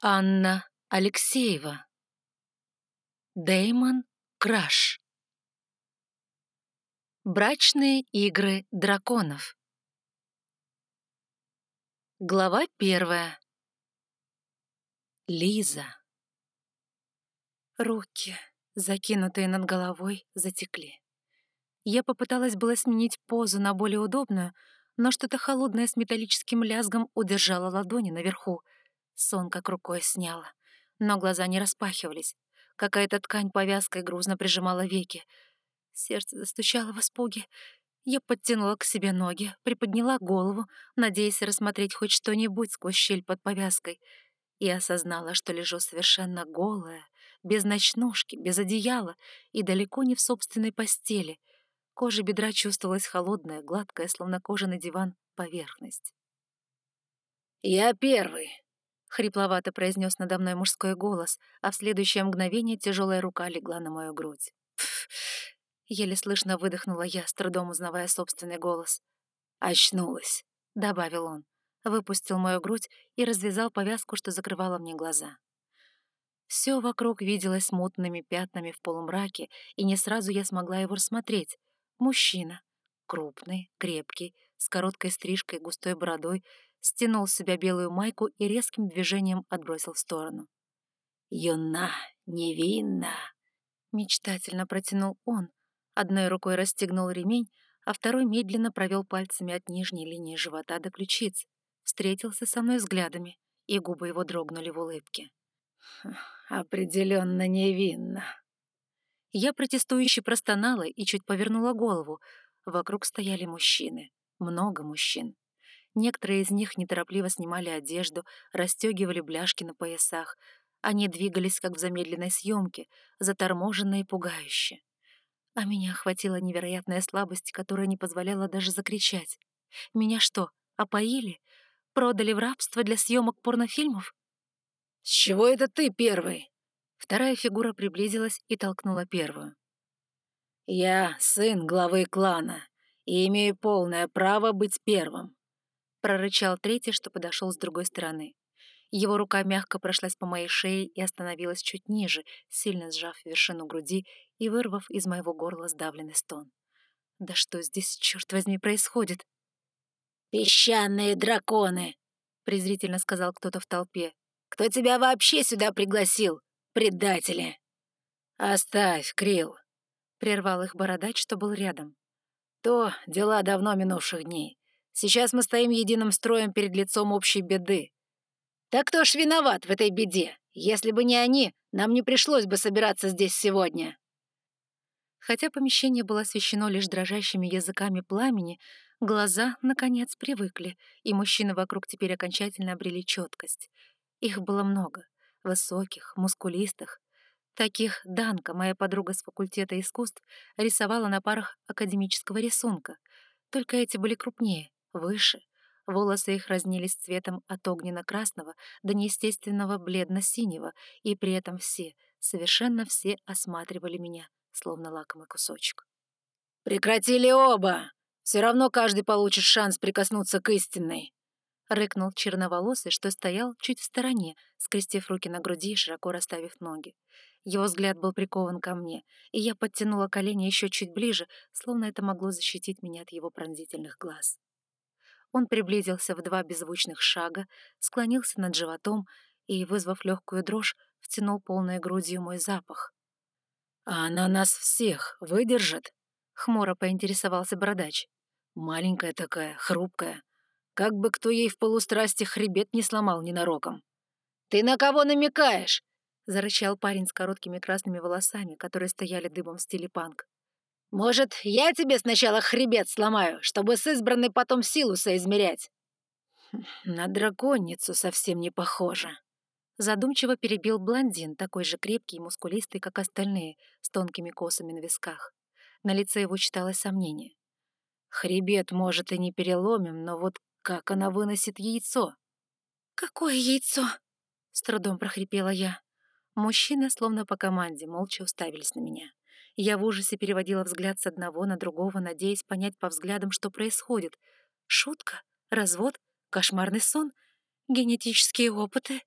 Анна Алексеева. Деймон Краш. Брачные игры драконов. Глава первая. Лиза. Руки, закинутые над головой, затекли. Я попыталась было сменить позу на более удобную, но что-то холодное с металлическим лязгом удержало ладони наверху — Сон как рукой сняла. Но глаза не распахивались. Какая-то ткань повязкой грузно прижимала веки. Сердце застучало в испуге. Я подтянула к себе ноги, приподняла голову, надеясь рассмотреть хоть что-нибудь сквозь щель под повязкой, и осознала, что лежу совершенно голая, без ночнушки, без одеяла и далеко не в собственной постели. Кожа бедра чувствовалась холодная, гладкая, словно кожаный диван, поверхность. «Я первый», — хрипловато произнес надо мной мужской голос, а в следующее мгновение тяжелая рука легла на мою грудь. Пф, еле слышно выдохнула я, с трудом узнавая собственный голос. «Очнулась», — добавил он. Выпустил мою грудь и развязал повязку, что закрывала мне глаза. Все вокруг виделось мутными пятнами в полумраке, и не сразу я смогла его рассмотреть. Мужчина. Крупный, крепкий, с короткой стрижкой, густой бородой, стянул с себя белую майку и резким движением отбросил в сторону. «Юна, невинна!» Мечтательно протянул он, одной рукой расстегнул ремень, а второй медленно провел пальцами от нижней линии живота до ключиц, встретился со мной взглядами, и губы его дрогнули в улыбке. «Хм, «Определенно невинна». Я протестующе простонала и чуть повернула голову. Вокруг стояли мужчины, много мужчин. Некоторые из них неторопливо снимали одежду, расстегивали бляшки на поясах. Они двигались, как в замедленной съемке, заторможенно и пугающе. А меня охватила невероятная слабость, которая не позволяла даже закричать. Меня что, опоили? Продали в рабство для съемок порнофильмов? «С чего это ты первый?» Вторая фигура приблизилась и толкнула первую. «Я сын главы клана и имею полное право быть первым. — прорычал третий, что подошел с другой стороны. Его рука мягко прошлась по моей шее и остановилась чуть ниже, сильно сжав вершину груди и вырвав из моего горла сдавленный стон. «Да что здесь, черт возьми, происходит?» «Песчаные драконы!» — презрительно сказал кто-то в толпе. «Кто тебя вообще сюда пригласил, предатели?» «Оставь, Крил!» — прервал их бородач, что был рядом. «То дела давно минувших дней. Сейчас мы стоим единым строем перед лицом общей беды. Так кто ж виноват в этой беде? Если бы не они, нам не пришлось бы собираться здесь сегодня. Хотя помещение было освещено лишь дрожащими языками пламени, глаза, наконец, привыкли, и мужчины вокруг теперь окончательно обрели четкость. Их было много. Высоких, мускулистых. Таких Данка, моя подруга с факультета искусств, рисовала на парах академического рисунка. Только эти были крупнее, выше. Волосы их разнились цветом от огненно-красного до неестественного бледно-синего, и при этом все, совершенно все осматривали меня, словно лакомый кусочек. «Прекратили оба! Все равно каждый получит шанс прикоснуться к истинной!» — рыкнул черноволосый, что стоял чуть в стороне, скрестив руки на груди и широко расставив ноги. Его взгляд был прикован ко мне, и я подтянула колени еще чуть ближе, словно это могло защитить меня от его пронзительных глаз. Он приблизился в два беззвучных шага, склонился над животом и, вызвав легкую дрожь, втянул полной грудью мой запах. «А она нас всех выдержит?» — хмуро поинтересовался бородач. «Маленькая такая, хрупкая. Как бы кто ей в полустрасти хребет не сломал ненароком». «Ты на кого намекаешь?» — зарычал парень с короткими красными волосами, которые стояли дыбом в стиле панк. Может, я тебе сначала хребет сломаю, чтобы с избранной потом силу соизмерять?» хм, «На драконицу совсем не похоже». Задумчиво перебил блондин, такой же крепкий и мускулистый, как остальные, с тонкими косами на висках. На лице его читалось сомнение. «Хребет, может, и не переломим, но вот как она выносит яйцо?» «Какое яйцо?» — с трудом прохрипела я. Мужчины, словно по команде, молча уставились на меня. Я в ужасе переводила взгляд с одного на другого, надеясь понять по взглядам, что происходит. Шутка? Развод? Кошмарный сон? Генетические опыты?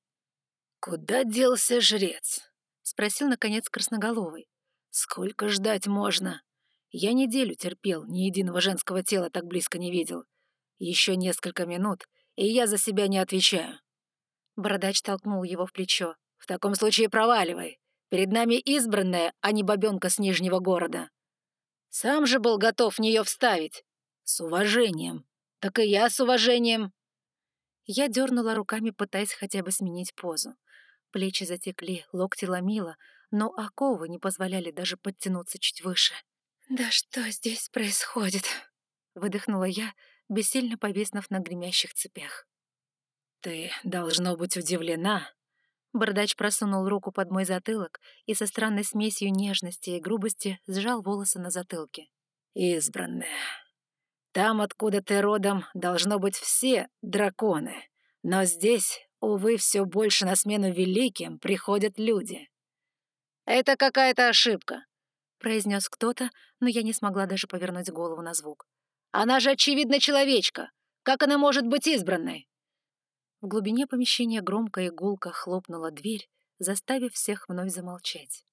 «Куда делся жрец?» — спросил, наконец, Красноголовый. «Сколько ждать можно? Я неделю терпел, ни единого женского тела так близко не видел. Еще несколько минут, и я за себя не отвечаю». Бородач толкнул его в плечо. «В таком случае проваливай. Перед нами избранная, а не бабенка с Нижнего города. Сам же был готов в нее вставить. С уважением. Так и я с уважением». Я дернула руками, пытаясь хотя бы сменить позу. Плечи затекли, локти ломило, но оковы не позволяли даже подтянуться чуть выше. «Да что здесь происходит?» — выдохнула я, бессильно повиснув на гремящих цепях. «Ты, должно быть, удивлена». Бородач просунул руку под мой затылок и со странной смесью нежности и грубости сжал волосы на затылке. «Избранная. Там, откуда ты родом, должно быть все драконы. Но здесь, увы, все больше на смену великим приходят люди. Это какая-то ошибка произнес кто-то, но я не смогла даже повернуть голову на звук. «Она же, очевидно, человечка! Как она может быть избранной?» В глубине помещения громко и гулко хлопнула дверь, заставив всех вновь замолчать.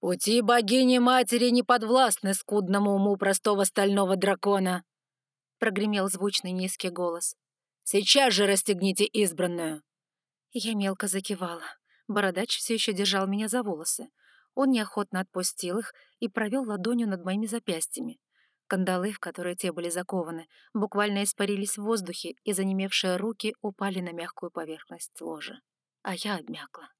«Пути богини-матери не подвластны скудному уму простого стального дракона!» — прогремел звучный низкий голос. «Сейчас же расстегните избранную!» Я мелко закивала. Бородач все еще держал меня за волосы. Он неохотно отпустил их и провел ладонью над моими запястьями. Кандалы, в которые те были закованы, буквально испарились в воздухе, и занемевшие руки упали на мягкую поверхность ложа. А я обмякла.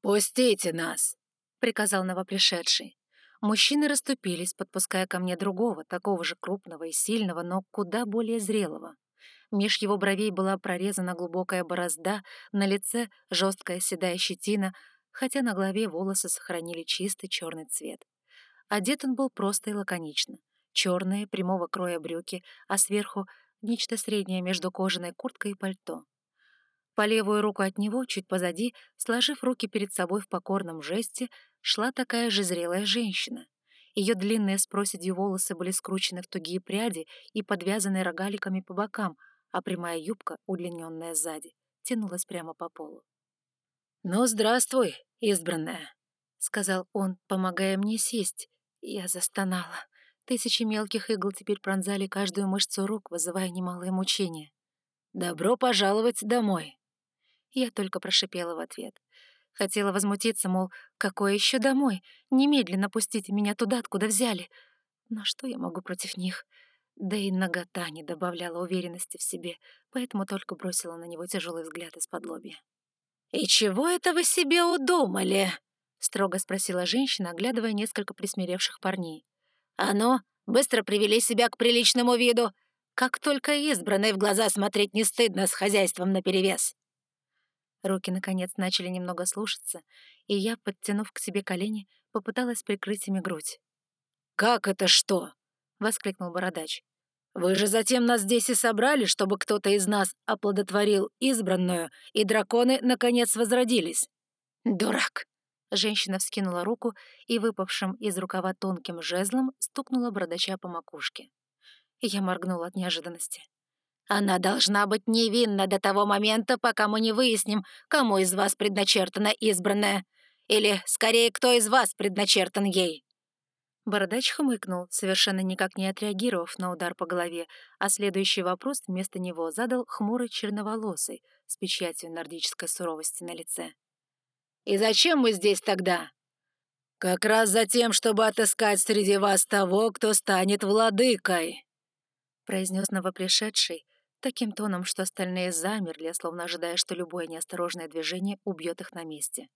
«Пустите нас!» — приказал новопришедший. Мужчины расступились, подпуская ко мне другого, такого же крупного и сильного, но куда более зрелого. Меж его бровей была прорезана глубокая борозда, на лице жесткая седая щетина, хотя на голове волосы сохранили чистый черный цвет. Одет он был просто и лаконично. Черные, прямого кроя брюки, а сверху нечто среднее между кожаной курткой и пальто. По левую руку от него, чуть позади, сложив руки перед собой в покорном жесте, шла такая же зрелая женщина. Ее длинные с проседью волосы были скручены в тугие пряди и подвязаны рогаликами по бокам, а прямая юбка, удлиненная сзади, тянулась прямо по полу. «Ну, здравствуй, избранная», — сказал он, помогая мне сесть. Я застонала. Тысячи мелких игл теперь пронзали каждую мышцу рук, вызывая немалое мучение. «Добро пожаловать домой!» Я только прошипела в ответ. Хотела возмутиться, мол, какое еще домой? Немедленно пустите меня туда, откуда взяли. Но что я могу против них? Да и нагота не добавляла уверенности в себе, поэтому только бросила на него тяжелый взгляд из-под лобья. «И чего это вы себе удумали?» — строго спросила женщина, оглядывая несколько присмиревших парней. «А ну, быстро привели себя к приличному виду. Как только избранной в глаза смотреть не стыдно с хозяйством наперевес». Руки, наконец, начали немного слушаться, и я, подтянув к себе колени, попыталась прикрыть ими грудь. «Как это что?» — воскликнул бородач. Вы же затем нас здесь и собрали, чтобы кто-то из нас оплодотворил избранную, и драконы, наконец, возродились». «Дурак!» Женщина вскинула руку и, выпавшим из рукава тонким жезлом, стукнула бородача по макушке. Я моргнула от неожиданности. «Она должна быть невинна до того момента, пока мы не выясним, кому из вас предначертана избранная. Или, скорее, кто из вас предначертан ей». Бородач хмыкнул, совершенно никак не отреагировав на удар по голове, а следующий вопрос вместо него задал хмурый черноволосый с печатью нордической суровости на лице. «И зачем мы здесь тогда?» «Как раз за тем, чтобы отыскать среди вас того, кто станет владыкой», произнес новопришедший, таким тоном, что остальные замерли, словно ожидая, что любое неосторожное движение убьет их на месте.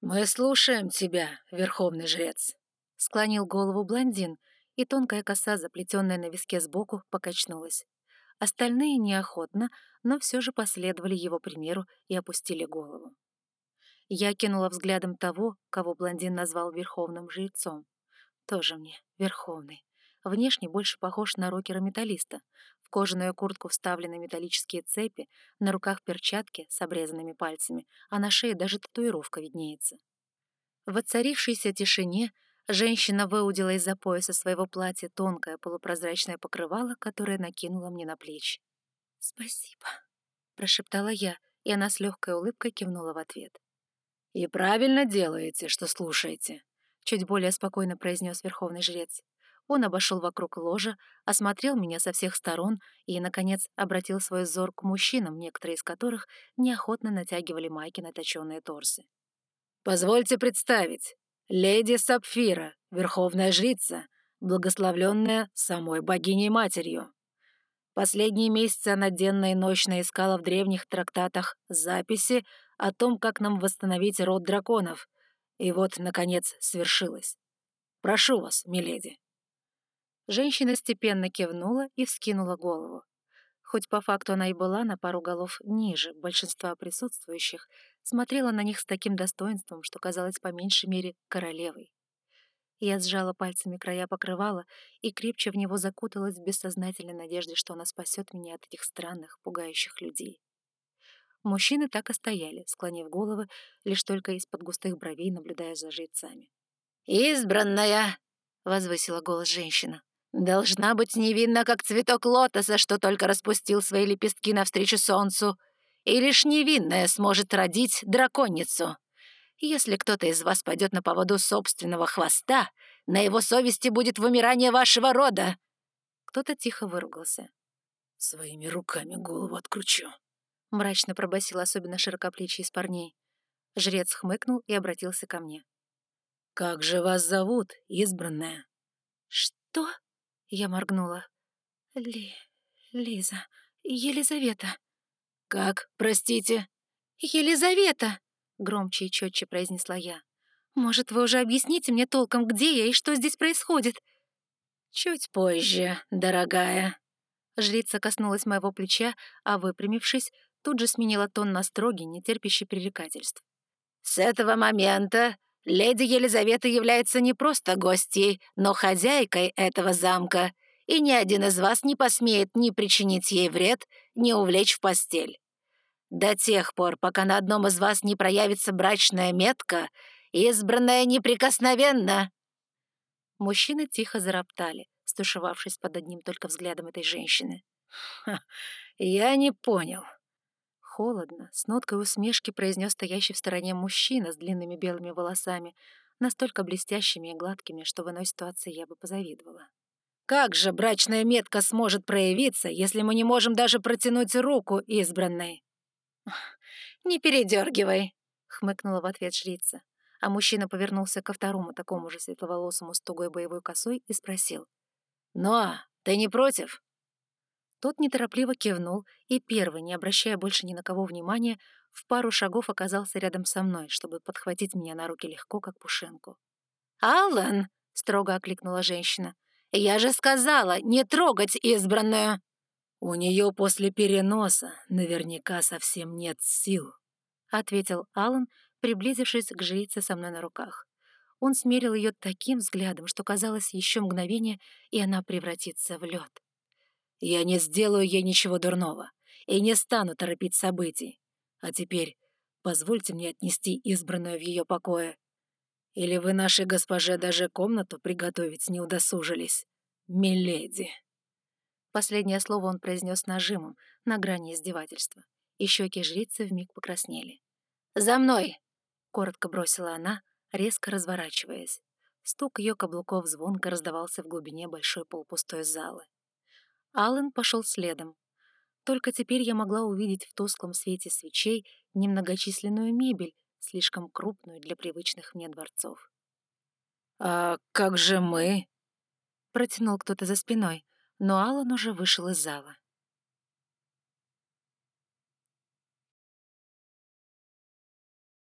«Мы слушаем тебя, верховный жрец», Склонил голову блондин, и тонкая коса, заплетенная на виске сбоку, покачнулась. Остальные неохотно, но все же последовали его примеру и опустили голову. Я кинула взглядом того, кого блондин назвал верховным жрецом. Тоже мне верховный. Внешне больше похож на рокера-металлиста. В кожаную куртку вставлены металлические цепи, на руках перчатки с обрезанными пальцами, а на шее даже татуировка виднеется. В воцарившейся тишине Женщина выудила из-за пояса своего платья тонкое полупрозрачное покрывало, которое накинула мне на плечи. «Спасибо», — прошептала я и она с легкой улыбкой кивнула в ответ. «И правильно делаете, что слушаете», — чуть более спокойно произнес верховный жрец. Он обошел вокруг ложа, осмотрел меня со всех сторон и, наконец, обратил свой взор к мужчинам, некоторые из которых неохотно натягивали майки на точенные торсы. «Позвольте представить, леди Сапфира, верховная жрица, благословленная самой богиней-матерью. Последние месяцы она денно и ночно искала в древних трактатах записи о том, как нам восстановить род драконов. И вот, наконец, свершилось. Прошу вас, миледи». Женщина степенно кивнула и вскинула голову. Хоть по факту она и была на пару голов ниже большинства присутствующих, смотрела на них с таким достоинством, что казалась по меньшей мере королевой. Я сжала пальцами края покрывала и крепче в него закуталась в бессознательной надежде, что она спасет меня от этих странных, пугающих людей. Мужчины так и стояли, склонив головы, лишь только из-под густых бровей наблюдая за жрецами. «Избранная!» — возвысила голос женщина. «Должна быть невинна, как цветок лотоса, что только распустил свои лепестки навстречу солнцу, и лишь невинная сможет родить драконицу. Если кто-то из вас пойдет на поводу собственного хвоста, на его совести будет вымирание вашего рода!» Кто-то тихо выругался. «Своими руками голову откручу», — мрачно пробасил особенно широкоплечий из парней. Жрец хмыкнул и обратился ко мне. «Как же вас зовут, избранная?» «Что?» — я моргнула. «Ли... Лиза... Елизавета». «Как, простите?» «Елизавета!» громче и четче произнесла я. «Может, вы уже объясните мне толком, где я и что здесь происходит?» «Чуть позже, дорогая». Жрица коснулась моего плеча, а, выпрямившись, тут же сменила тон на строгий, нетерпящий пререкательств. «С этого момента леди Елизавета является не просто гостьей, но хозяйкой этого замка, и ни один из вас не посмеет ни причинить ей вред, ни увлечь в постель. До тех пор, пока на одном из вас не проявится брачная метка, избранная неприкосновенно!» Мужчины тихо зароптали, стушевавшись под одним только взглядом этой женщины. «Ха, я не понял». Холодно, с ноткой усмешки произнес стоящий в стороне мужчина с длинными белыми волосами, настолько блестящими и гладкими, что в иной ситуации я бы позавидовала. «Как же брачная метка сможет проявиться, если мы не можем даже протянуть руку избранной?» «Не передергивай», — хмыкнула в ответ жрица. А мужчина повернулся ко второму такому же светловолосому с тугой боевой косой и спросил. «Ну а, ты не против?» Тот неторопливо кивнул и первый, не обращая больше ни на кого внимания, в пару шагов оказался рядом со мной, чтобы подхватить меня на руки легко, как пушинку. «Аллан!» — строго окликнула женщина. «Я же сказала, не трогать избранную!» «У нее после переноса наверняка совсем нет сил», — ответил Алан, приблизившись к жрице со мной на руках. Он смерил ее таким взглядом, что казалось еще мгновение, и она превратится в лед. «Я не сделаю ей ничего дурного и не стану торопить событий. А теперь позвольте мне отнести избранную в ее покое. Или вы нашей госпоже даже комнату приготовить не удосужились, миледи?» Последнее слово он произнес нажимом, на грани издевательства, и щеки жрицы вмиг покраснели. «За мной!» — коротко бросила она, резко разворачиваясь. Стук ее каблуков звонко раздавался в глубине большой полупустой залы. Аллен пошел следом. Только теперь я могла увидеть в тусклом свете свечей немногочисленную мебель, слишком крупную для привычных мне дворцов. «А как же мы?» — протянул кто-то за спиной но Алан уже вышел из зала.